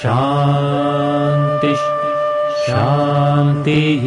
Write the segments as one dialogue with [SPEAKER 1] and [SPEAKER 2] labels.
[SPEAKER 1] शान्तिः शान्तिः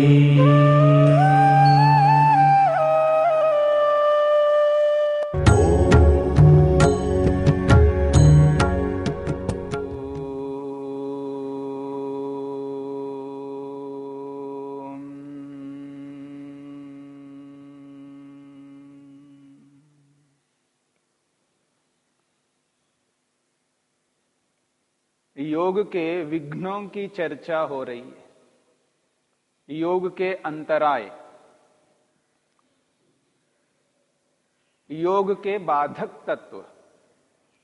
[SPEAKER 2] योग के विघ्नों की चर्चा हो रही है। योग के अंतराय। योग के बाधक तत्व।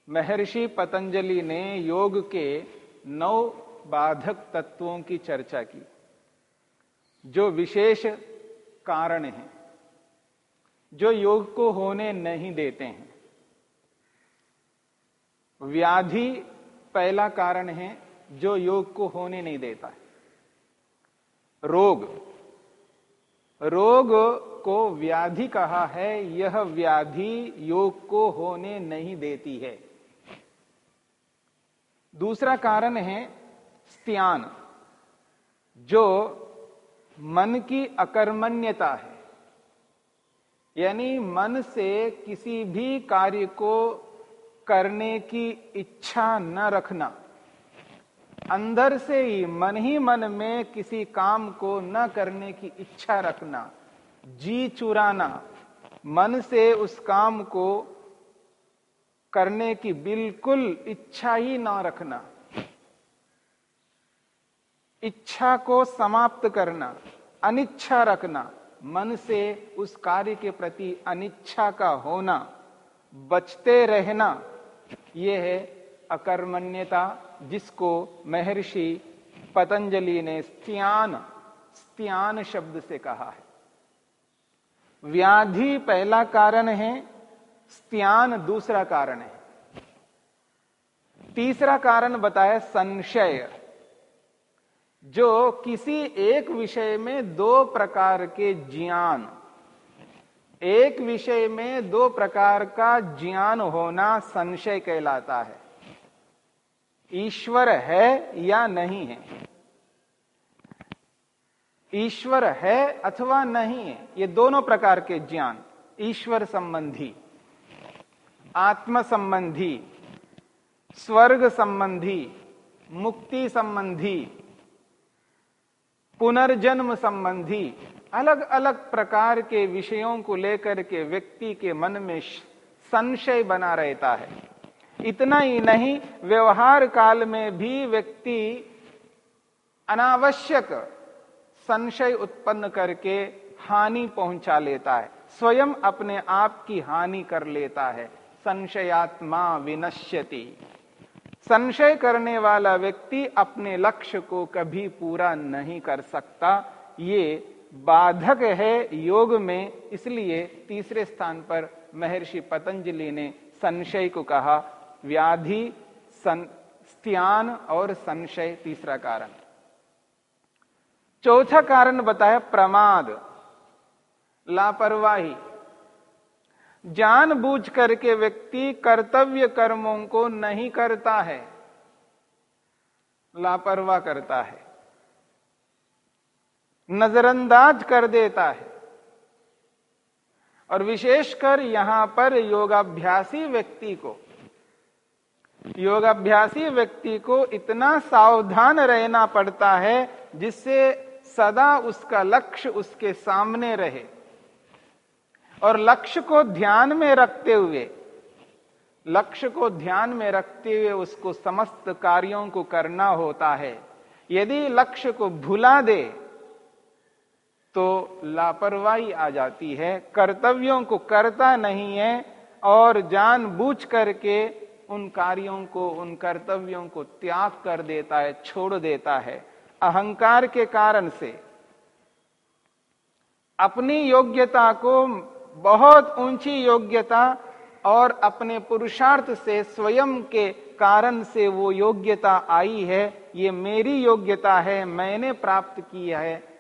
[SPEAKER 2] महर्षि पतंजलि ने योग के नौ बाधक तत्वों की चर्चा की, जो विशेष कारण हैं, जो योग को होने नहीं देते हैं। व्याधि पहला कारण है जो योग को होने नहीं देता है। रोग। रोग को व्याधि कहा है, यह व्याधि योग को होने नहीं देती है। दूसरा कारण है स्त्यान, जो मन की अकर्मण्यता है। यानी मन से किसी भी कार्य को करने की इच्छा न रखना। अंदर से ही, मन ही मन में किसी काम को न करने की इच्छा रखना। जी चुराना, मन से उस काम को करने की बिल्कुल इच्छा ही ना रखना। इच्छा को समाप्त करना, अनिच्छा रखना, मन से उस कार्य के प्रति अनिच्छा का होना, बचते रहना। यह है अकर्मण्यता, जिसको महर्षि पतंजलि ने स्त्यान स्त्यान शब्द से कहा है। व्याधि पहला कारण है, स्त्यान दूसरा कारण है। तीसरा कारण बताया संशय, जो किसी एक विषय में दो प्रकार के ज्ञान एक विषय में दो प्रकार का ज्ञान होना संशय कहलाता है। ईश्वर है या नहीं है? ईश्वर है अथवा नहीं है? ये दोनों प्रकार के ज्ञान, ईश्वर संबंधी, आत्म संबंधी, स्वर्ग संबंधी, मुक्ति संबंधी, पुनर्जन्म संबंधी अलग अलग प्रकार के विषयों को लेकर के व्यक्ति के मन में संशय बना रहता है। इतना ही नहीं, व्यवहार काल में भी व्यक्ति अनावश्यक संशय उत्पन्न करके हानि पहुँचा लेता है। स्वयं अपने आप की हानि कर लेता है। संशयात्मा विनश्यति। संशय करने वाला व्यक्ति अपने लक्ष्य को कभी पूरा नहीं कर सकता। ये बाधक है योग में, इसलिए तीसरे स्थान पर महर्षि पतंजलि ने संशय को कहा, व्याधि स्त्यान और संशय तीसरा कारण। चौथा कारण बताया प्रमाद, लापरवाही। जानबूझ करके व्यक्ति कर्तव्य कर्मों को नहीं करता है, लापरवाह करता है। नजरअंदाज कर देता है। और विशेषकर यहाँ पर योगाभ्यासी व्यक्ति को, योगाभ्यासी व्यक्ति को इतना सावधान रहना पड़ता है जिससे सदा उसका लक्ष्य उसके सामने रहे। और लक्ष्य को ध्यान में रखते हुए, लक्ष्य को ध्यान में रखते हुए उसको समस्त कार्यों को करना होता है। यदि लक्ष्य को भुला दे तो लापरवाही आ जाती है। कर्तव्यों को करता नहीं है और जानबूझ करके उन कार्यों को, उन कर्तव्यों को त्याग कर देता है, छोड़ देता है। अहंकार के कारण से। अपनी योग्यता को, बहुत ऊँची योग्यता और अपने पुरुषार्थ से, स्वयं के कारण से वो योग्यता आई है। ये मेरी योग्यता है, मैंने प्राप्त की है।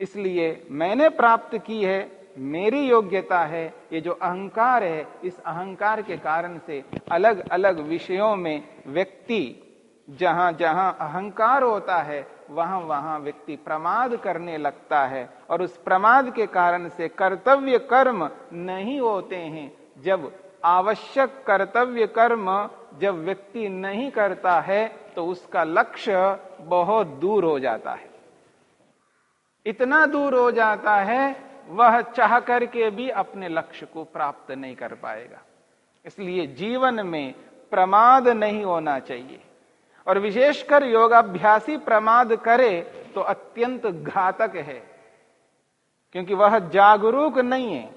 [SPEAKER 2] इसलिए मैंने प्राप्त की है, मेरी योग्यता है, ये जो अहंकार है, इस अहंकार के कारण से अलग अलग विषयों में व्यक्ति जहाँ जहाँ अहंकार होता है वहाँ वहाँ व्यक्ति प्रमाद करने लगता है। और उस प्रमाद के कारण से कर्तव्य कर्म नहीं होते हैं। जब आवश्यक कर्तव्य कर्म जब व्यक्ति नहीं करता है तो उसका लक्ष्य बहुत दूर हो जाता है। इतना दूर हो जाता है, वह चाह करके भी अपने लक्ष्य को प्राप्त नहीं कर पाएगा। इसलिए जीवन में प्रमाद नहीं होना चाहिए। और विशेषकर योगाभ्यासी प्रमाद करे तो अत्यंत घातक है, क्योंकि वह जागरूक नहीं है,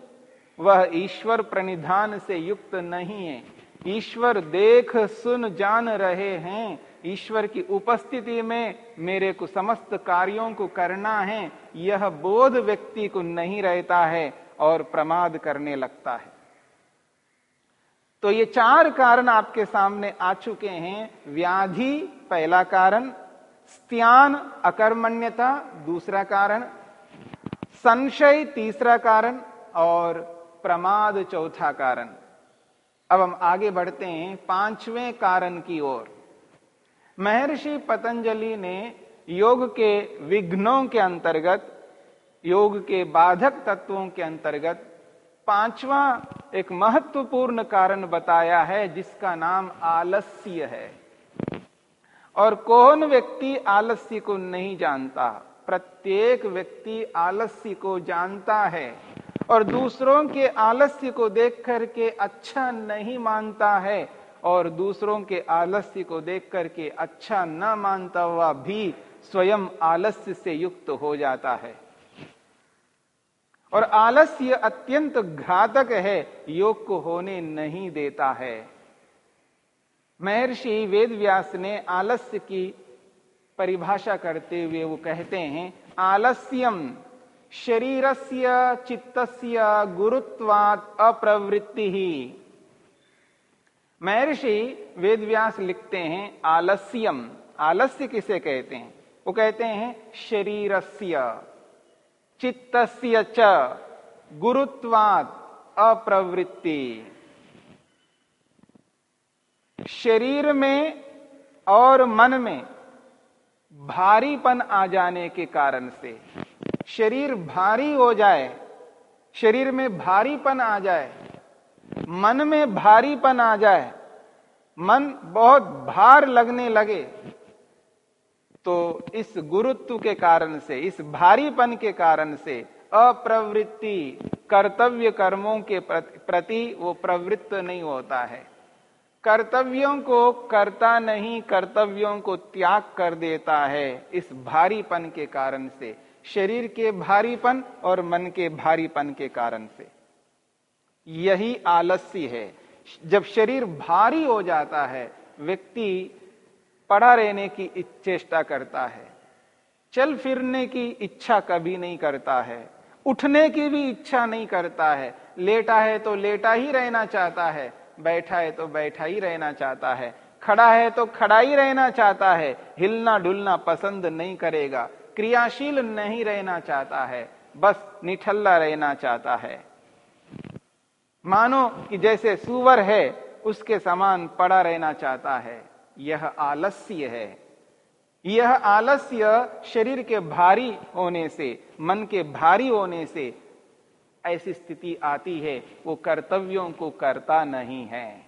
[SPEAKER 2] वह ईश्वर प्रणिधान से युक्त नहीं है। ईश्वर देख सुन जान रहे हैं ईश्वर की उपस्थिति में मेरे को समस्त कार्यों को करना है, यह बोध व्यक्ति को नहीं रहता है और प्रमाद करने लगता है। तो ये चार कारण आपके सामने आ चुके हैं। व्याधि, पहला कारण, स्त्यान, अकर्मण्यता, दूसरा कारण, संशय, तीसरा कारण और प्रमाद, चौथा कारण। अब हम आगे बढ़ते हैं पाँचवें कारण की ओर। महर्षि पतंजलि ने योग के विघ्नों के अंतर्गत, योग के बाधक तत्वों के अंतर्गत पांचवा एक महत्वपूर्ण कारण बताया है, जिसका नाम आलस्य है। और कौन व्यक्ति आलस्य को नहीं जानता? प्रत्येक व्यक्ति आलस्य को जानता है और दूसरों के आलस्य को देख करके अच्छा नहीं मानता है। और दूसरों के आलस्य को देख करके अच्छा न मानता हुआ भी स्वयं आलस्य से युक्त हो जाता है। और आलस्य अत्यंत घातक है योग को होने नहीं देता है। महर्षि वेदव्यास ने आलस्य की परिभाषा करते हुए वो कहते हैं, आलस्यम शरीरस्य चित्तस्य गुरुत्वात अप्रवृत्ति। ही महर्षि वेदव्यास लिखते हैं आलस्यम। आलस्य किसे कहते हैं? वो कहते हैं शरीरस्य। चित्तस्य च। गुरुत्वात अप्रवृत्ति। शरीर में और मन में भारीपन आ जाने के कारण से शरीर भारी हो जाए, शरीर में भारीपन आ जाए मन में भारीपन आ जाए, मन बहुत भार लगने लगे तो इस गुरुत्व के कारण से, इस भारीपन के कारण से अप्रवृत्ति कर्तव्य कर्मों के प्रति वो प्रवृत्त नहीं होता है। कर्तव्यों को करता नहीं, कर्तव्यों को त्याग कर देता है इस भारीपन के कारण से, शरीर के भारीपन और मन के भारीपन के कारण से। यही आलस्य है। जब शरीर भारी हो जाता है, व्यक्ति पड़ा रहने की चेष्टा करता है। चल फिरने की इच्छा कभी नहीं करता है। उठने की भी इच्छा नहीं करता है। लेटा है तो लेटा ही रहना चाहता है। बैठा है तो बैठा ही रहना चाहता है। खड़ा है तो खड़ा ही रहना चाहता है। हिलना डुलना पसंद नहीं करेगा। क्रियाशील नहीं रहना चाहता है। बस निठल्ला रहना चाहता है। मानो कि जैसे सुवर है, उसके समान पड़ा रहना चाहता है। यह आलस्य है। यह आलस्य शरीर के भारी होने से, मन के भारी होने से ऐसी स्थिति आती है, वो कर्तव्यों को करता नहीं है।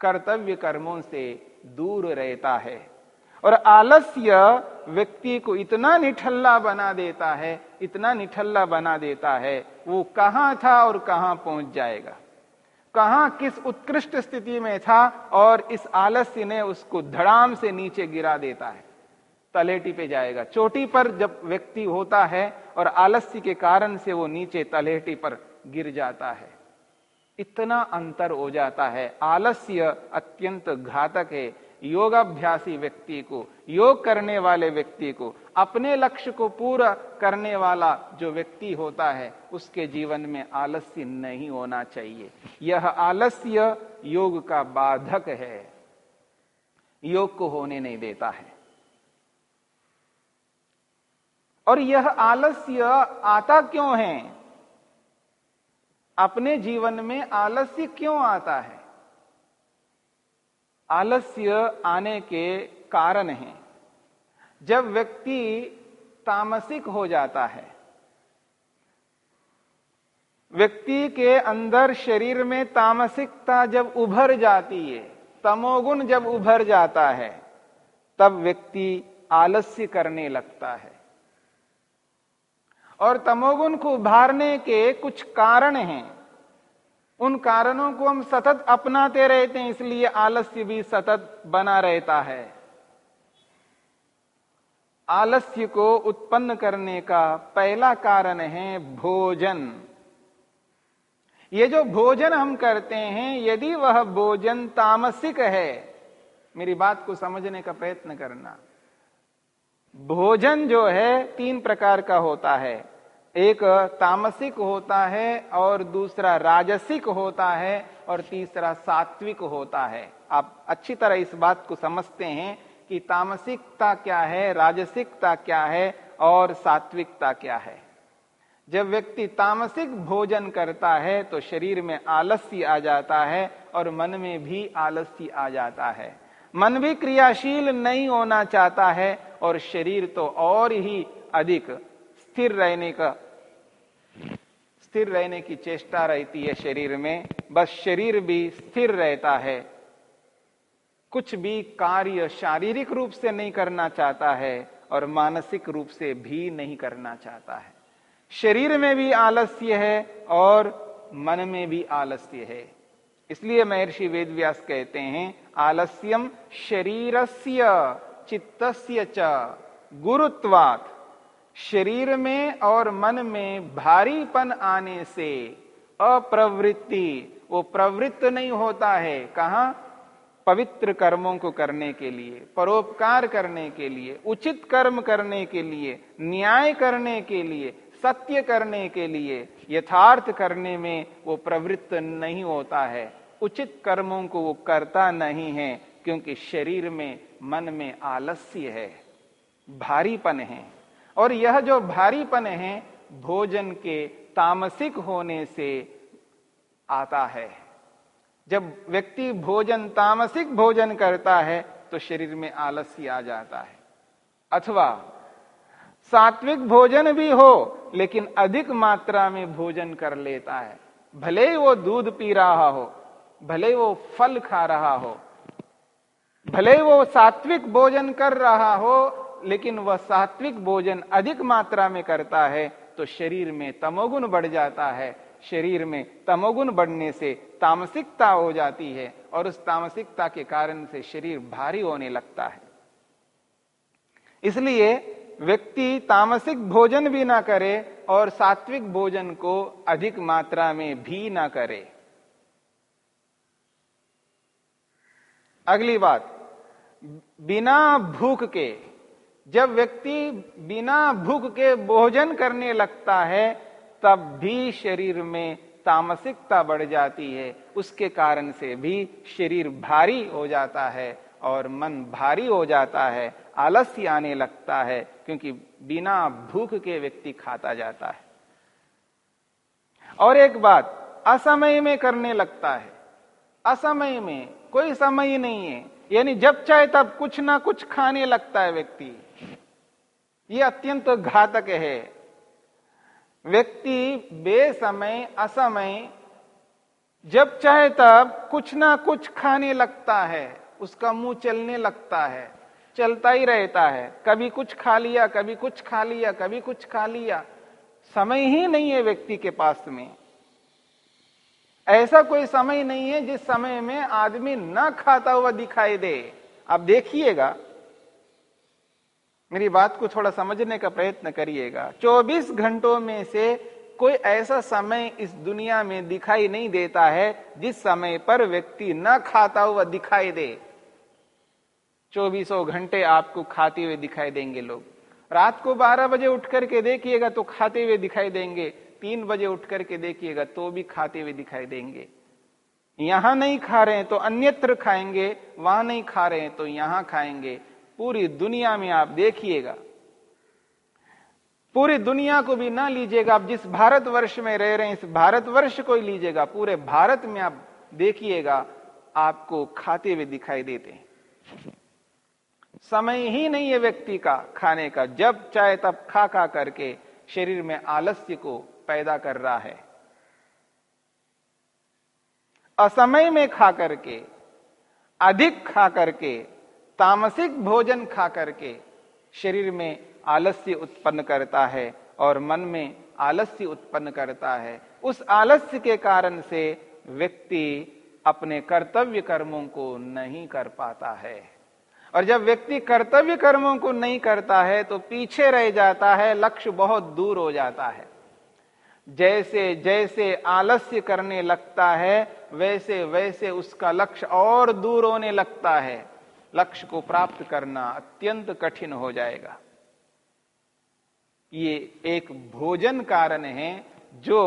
[SPEAKER 2] कर्तव्य कर्मों से दूर रहता है। और आलस्य व्यक्ति को इतना निठल्ला बना देता है, इतना निठल्ला बना देता है, वो कहाँ था और कहाँ पहुँच जाएगा? कहा किस उत्कृष्ट स्थिति में था और इस आलस्य ने उसको धड़ाम से नीचे गिरा देता है? तलेटी पे जाएगा। चोटी पर जब व्यक्ति होता है और आलस्य के कारण से वो नीचे तलेटी पर गिर जाता है, इतना अंतर हो जाता है। आलस्य अत्यंत घातक है। योगाभ्यासी व्यक्ति को, योग करने वाले व्यक्ति को, अपने लक्ष्य को पूरा करने वाला जो व्यक्ति होता है, उसके जीवन में आलस्य नहीं होना चाहिए। यह आलस्य योग का बाधक है। योग को होने नहीं देता है। और यह आलस्य आता क्यों है? अपने जीवन में आलस्य क्यों आता है? आलस्य आने के कारण हैं। जब व्यक्ति तामसिक हो जाता है, व्यक्ति के अंदर शरीर में तामसिकता जब उभर जाती है, तमोगुण जब उभर जाता है, तब व्यक्ति आलस्य करने लगता है। और तमोगुण को उभारने के कुछ कारण हैं। उन कारणों को हम सतत अपनाते रहते हैं, इसलिए आलस्य भी सतत बना रहता है। आलस्य को उत्पन्न करने का पहला कारण है भोजन। ये जो भोजन हम करते हैं, यदि वह भोजन तामसिक है, मेरी बात को समझने का प्रयत्न करना। भोजन जो है, तीन प्रकार का होता है। एक तामसिक होता है और दूसरा राजसिक होता है और तीसरा सात्विक होता है। आप अच्छी तरह इस बात को समझते हैं कि तामसिकता क्या है, राजसिकता क्या है और सात्विकता क्या है। जब व्यक्ति तामसिक भोजन करता है तो शरीर में आलस्य आ जाता है और मन में भी आलस्य आ जाता है। मन भी क्रियाशील नहीं होना चाहता है और शरीर तो और ही अधिक स्थिर रहने का स्थिर रहने की चेष्टा रहती है शरीर में, बस शरीर भी स्थिर रहता है। कुछ भी कार्य शारीरिक रूप से नहीं करना चाहता है और मानसिक रूप से भी नहीं करना चाहता है। शरीर में भी आलस्य है और मन में भी आलस्य है। इसलिए महर्षि वेदव्यास कहते हैं, आलस्यम शरीरस्य चित्तस्य च गुरुत्वात्। शरीर में और मन में भारीपन आने से अप्रवृत्ति, वो प्रवृत्त नहीं होता है। कहा? पवित्र कर्मों को करने के लिए, परोपकार करने के लिए, उचित कर्म करने के लिए, न्याय करने के लिए, सत्य करने के लिए, यथार्थ करने में वो प्रवृत्त नहीं होता है। उचित कर्मों को वो करता नहीं है, क्योंकि शरीर में, मन में आलस्य है, भारीपन है। और यह जो भारीपन है, भोजन के तामसिक होने से आता है। जब व्यक्ति भोजन, तामसिक भोजन करता है तो शरीर में आलस्य आ जाता है। अथवा सात्विक भोजन भी हो, लेकिन अधिक मात्रा में भोजन कर लेता है। भले ही वो दूध पी रहा हो, भले वो फल खा रहा हो, भले वो सात्विक भोजन कर रहा हो लेकिन वह सात्विक भोजन अधिक मात्रा में करता है तो शरीर में तमोगुण बढ़ जाता है। शरीर में तमोगुण बढ़ने से तामसिकता हो जाती है और उस तामसिकता के कारण से शरीर भारी होने लगता है। इसलिए व्यक्ति तामसिक भोजन भी ना करे और सात्विक भोजन को अधिक मात्रा में भी ना करे। अगली बात, बिना भूख के जब व्यक्ति बिना भूख के भोजन करने लगता है, तब भी शरीर में तामसिकता बढ़ जाती है। उसके कारण से भी शरीर भारी हो जाता है और मन भारी हो जाता है, आलस्य आने लगता है, क्योंकि बिना भूख के व्यक्ति खाता जाता है। और एक बात, असमय में करने लगता है। असमय में कोई समय नहीं है। यानी जब चाहे तब कुछ ना कुछ खाने लगता है व्यक्ति। ये अत्यंत घातक है। व्यक्ति बेसमय, असमय, जब चाहे तब कुछ ना कुछ खाने लगता है, उसका मुँह चलने लगता है, चलता ही रहता है। कभी कुछ खा लिया, कभी कुछ खा लिया, कभी कुछ खा लिया। समय ही नहीं है व्यक्ति के पास में। ऐसा कोई समय नहीं है जिस समय में आदमी न खाता हुआ दिखाई दे। आप देखिएगा। मेरी बात को थोड़ा समझने का प्रयत्न करिएगा। 24 घंटों में से कोई ऐसा समय इस दुनिया में दिखाई नहीं देता है जिस समय पर व्यक्ति न खाता हुआ दिखाई दे। चौबीसों घंटे आपको खाते हुए दिखाई देंगे लोग। रात को 12 बजे उठ करके देखिएगा तो खाते हुए दिखाई देंगे। तीन बजे उठ करके देखिएगा तो भी खाते हुए दिखाई देंगे। यहाँ नहीं खा रहे हैं तो अन्यत्र खाएँगे, वहाँ नहीं खा रहे हैं तो यहाँ खाएँगे। पूरी दुनिया में आप देखिएगा। पूरी दुनिया को भी ना लीजिएगा, आप जिस भारतवर्ष में रह रहे हैं, इस भारतवर्ष को ही लीजिएगा, पूरे भारत में आप देखिएगा, आपको खाते हुए दिखाई देते हैं। समय ही नहीं है व्यक्ति का खाने का, जब चाहे तब खा खा करके शरीर में आलस्य को पैदा कर रहा है। असमय में खा करके, अधिक खा करके, तामसिक भोजन खा करके शरीर में आलस्य उत्पन्न करता है और मन में आलस्य उत्पन्न करता है। उस आलस्य के कारण से व्यक्ति अपने कर्तव्य कर्मों को नहीं कर पाता है। और जब व्यक्ति कर्तव्य कर्मों को नहीं करता है तो पीछे रह जाता है, लक्ष्य बहुत दूर हो जाता है। जैसे जैसे आलस्य करने लगता है, वैसे वैसे उसका लक्ष्य और दूर होने लगता है। लक्ष्य को प्राप्त करना अत्यंत कठिन हो जाएगा। ये एक भोजन कारण है, जो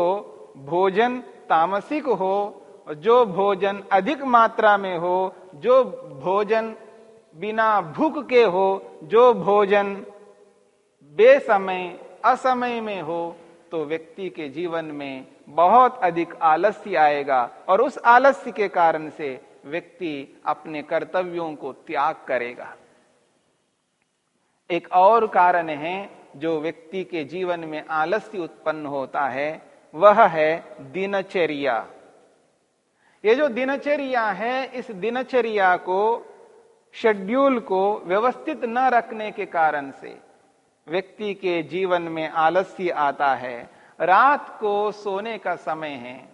[SPEAKER 2] भोजन तामसिक हो, जो भोजन अधिक मात्रा में हो, जो भोजन बिना भूख के हो, जो भोजन बेसमय, असमय में हो तो व्यक्ति के जीवन में बहुत अधिक आलस्य आएगा और उस आलस्य के कारण से व्यक्ति अपने कर्तव्यों को त्याग करेगा। एक और कारण है जो व्यक्ति के जीवन में आलस्य उत्पन्न होता है, वह है दिनचर्या। ये जो दिनचर्या है, इस दिनचर्या को, शेड्यूल को व्यवस्थित न रखने के कारण से व्यक्ति के जीवन में आलस्य आता है। रात को सोने का समय है।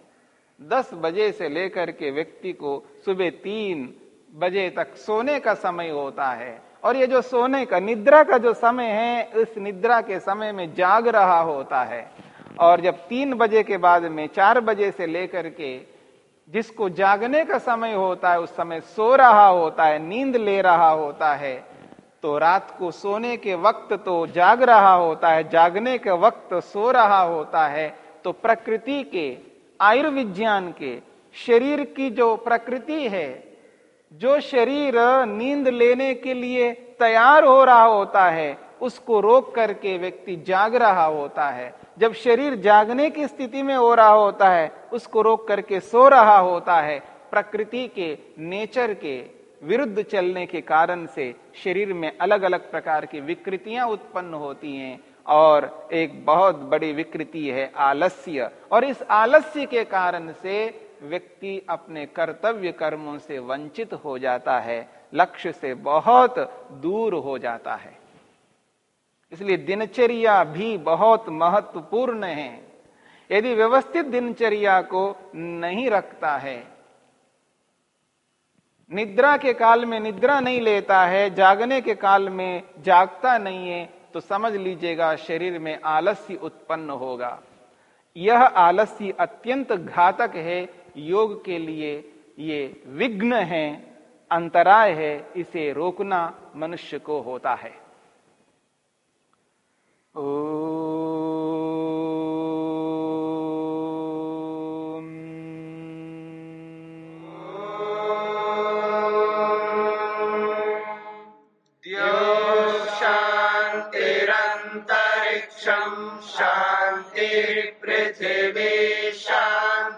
[SPEAKER 2] दस बजे से लेकर के व्यक्ति को सुबह तीन बजे तक सोने का समय होता है। और ये जो सोने का, निद्रा का जो समय है, इस निद्रा के समय में जाग रहा होता है। और जब तीन बजे के बाद में, चार बजे से लेकर के जिसको जागने का समय होता है, उस समय सो रहा होता है, नींद ले रहा होता है। तो रात को सोने के वक्त तो जाग रहा होता है, जागने के वक्त सो रहा होता है। तो प्रकृति के, आयुर्विज्ञान के, शरीर की जो प्रकृति है, जो शरीर नींद लेने के लिए तैयार हो रहा होता है, उसको रोक करके व्यक्ति जाग रहा होता है। जब शरीर जागने की स्थिति में हो रहा होता है, उसको रोक करके सो रहा होता है। प्रकृति के, नेचर के विरुद्ध चलने के कारण से शरीर में अलग अलग प्रकार की विकृतियाँ उत्पन्न होती हैं और एक बहुत बड़ी विकृति है आलस्य। और इस आलस्य के कारण से व्यक्ति अपने कर्तव्य कर्मों से वंचित हो जाता है, लक्ष्य से बहुत दूर हो जाता है। इसलिए दिनचर्या भी बहुत महत्वपूर्ण है। यदि व्यवस्थित दिनचर्या को नहीं रखता है निद्रा के काल में निद्रा नहीं लेता है, जागने के काल में जागता नहीं है तो समझ लीजिएगा शरीर में आलस्य उत्पन्न होगा। यह आलस्य अत्यंत घातक है, योग के लिए ये विघ्न है, अंतराय है, इसे रोकना मनुष्य को होता है। ओ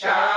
[SPEAKER 3] Ciao.